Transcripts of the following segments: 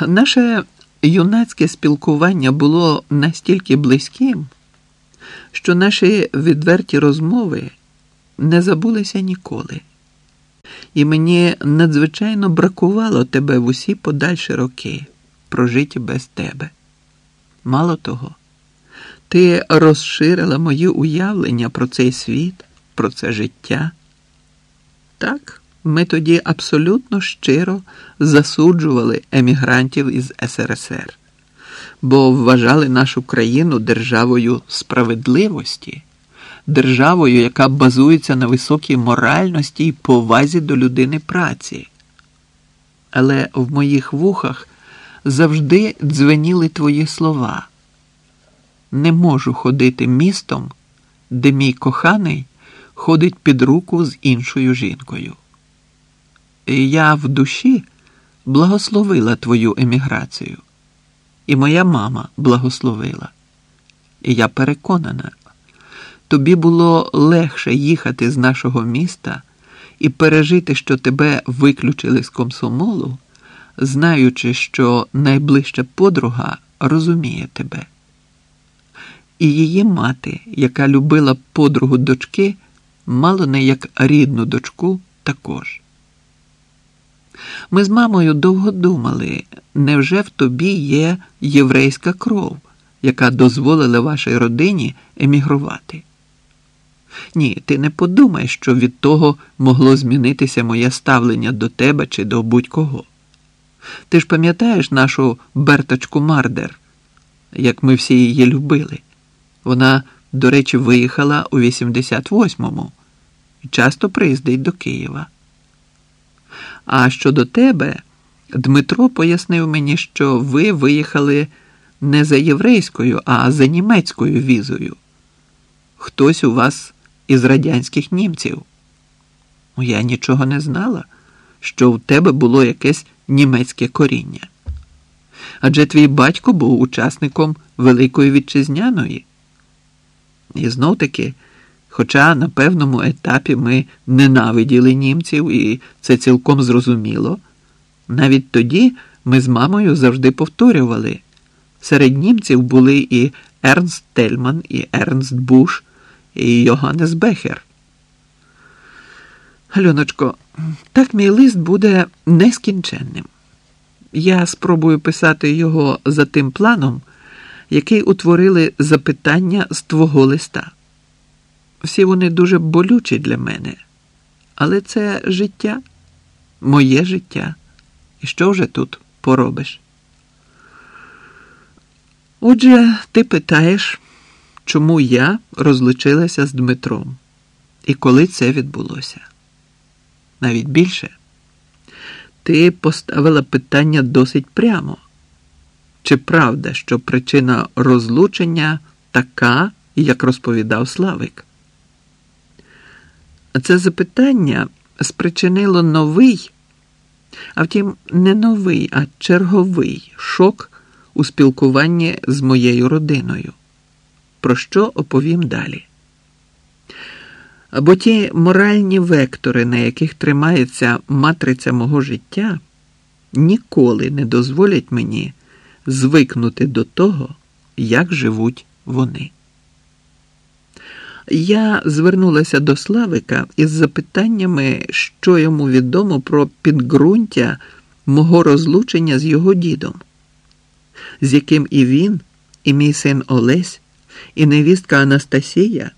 Наше юнацьке спілкування було настільки близьким, що наші відверті розмови не забулися ніколи. І мені надзвичайно бракувало тебе в усі подальші роки, прожиті без тебе. Мало того, ти розширила мої уявлення про цей світ, про це життя. Так, ми тоді абсолютно щиро засуджували емігрантів із СРСР, бо вважали нашу країну державою справедливості, державою, яка базується на високій моральності і повазі до людини праці. Але в моїх вухах завжди дзвеніли твої слова. Не можу ходити містом, де мій коханий ходить під руку з іншою жінкою. Я в душі благословила твою еміграцію, і моя мама благословила. І я переконана, тобі було легше їхати з нашого міста і пережити, що тебе виключили з комсомолу, знаючи, що найближча подруга розуміє тебе. І її мати, яка любила подругу дочки, мало не як рідну дочку, також. Ми з мамою довго думали, невже в тобі є єврейська кров, яка дозволила вашій родині емігрувати? Ні, ти не подумай, що від того могло змінитися моє ставлення до тебе чи до будь-кого. Ти ж пам'ятаєш нашу Берточку Мардер, як ми всі її любили. Вона, до речі, виїхала у 88-му і часто приїздить до Києва. А щодо тебе, Дмитро пояснив мені, що ви виїхали не за єврейською, а за німецькою візою. Хтось у вас із радянських німців. Я нічого не знала, що у тебе було якесь німецьке коріння. Адже твій батько був учасником Великої Вітчизняної. І знов таки. Хоча на певному етапі ми ненавиділи німців, і це цілком зрозуміло, навіть тоді ми з мамою завжди повторювали серед німців були і Ернст Тельман, і Ернст Буш, і Йоганнес Бехер. Альоночко, так мій лист буде нескінченним. Я спробую писати його за тим планом, який утворили запитання з твого листа. Всі вони дуже болючі для мене, але це життя, моє життя. І що вже тут поробиш? Отже, ти питаєш, чому я розлучилася з Дмитром і коли це відбулося? Навіть більше, ти поставила питання досить прямо. Чи правда, що причина розлучення така, як розповідав Славик? Це запитання спричинило новий, а втім, не новий, а черговий шок у спілкуванні з моєю родиною, про що оповім далі. Бо ті моральні вектори, на яких тримається матриця мого життя, ніколи не дозволять мені звикнути до того, як живуть вони. Я звернулася до Славика із запитаннями, що йому відомо про підґрунтя мого розлучення з його дідом, з яким і він, і мій син Олесь, і невістка Анастасія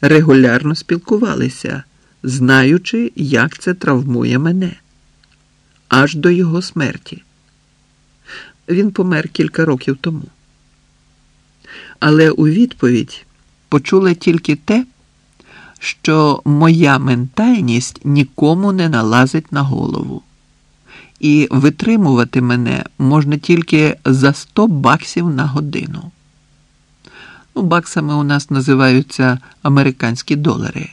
регулярно спілкувалися, знаючи, як це травмує мене, аж до його смерті. Він помер кілька років тому. Але у відповідь почула тільки те, що моя ментальність нікому не налазить на голову, і витримувати мене можна тільки за 100 баксів на годину. Ну, Баксами у нас називаються американські долари.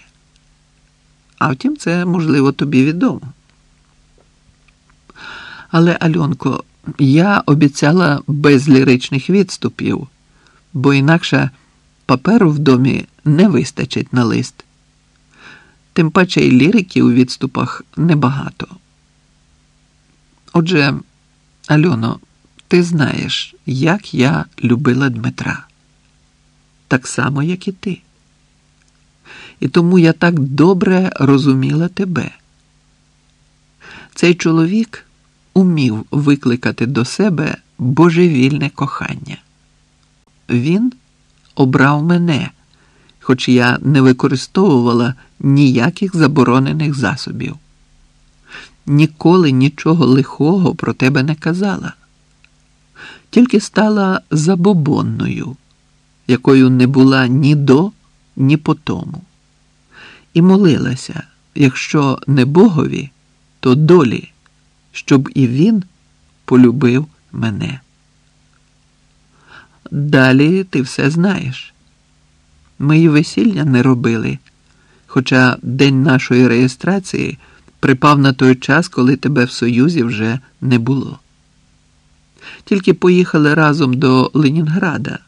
А втім, це можливо тобі відомо. Але, Альонко, я обіцяла без ліричних відступів, бо інакше паперу в домі не вистачить на лист. Тим паче й лірики у відступах небагато. Отже, Альоно, Ти знаєш, як я любила Дмитра, так само, як і ти. І тому я так добре розуміла тебе. Цей чоловік умів викликати до себе божевільне кохання. Він обрав мене, хоч я не використовувала ніяких заборонених засобів. Ніколи нічого лихого про тебе не казала, тільки стала забобонною, якою не була ні до, ні по тому. І молилася, якщо не Богові, то долі, щоб і він полюбив мене. Далі ти все знаєш. Ми й весілля не робили, хоча день нашої реєстрації припав на той час, коли тебе в Союзі вже не було. Тільки поїхали разом до Ленінграда,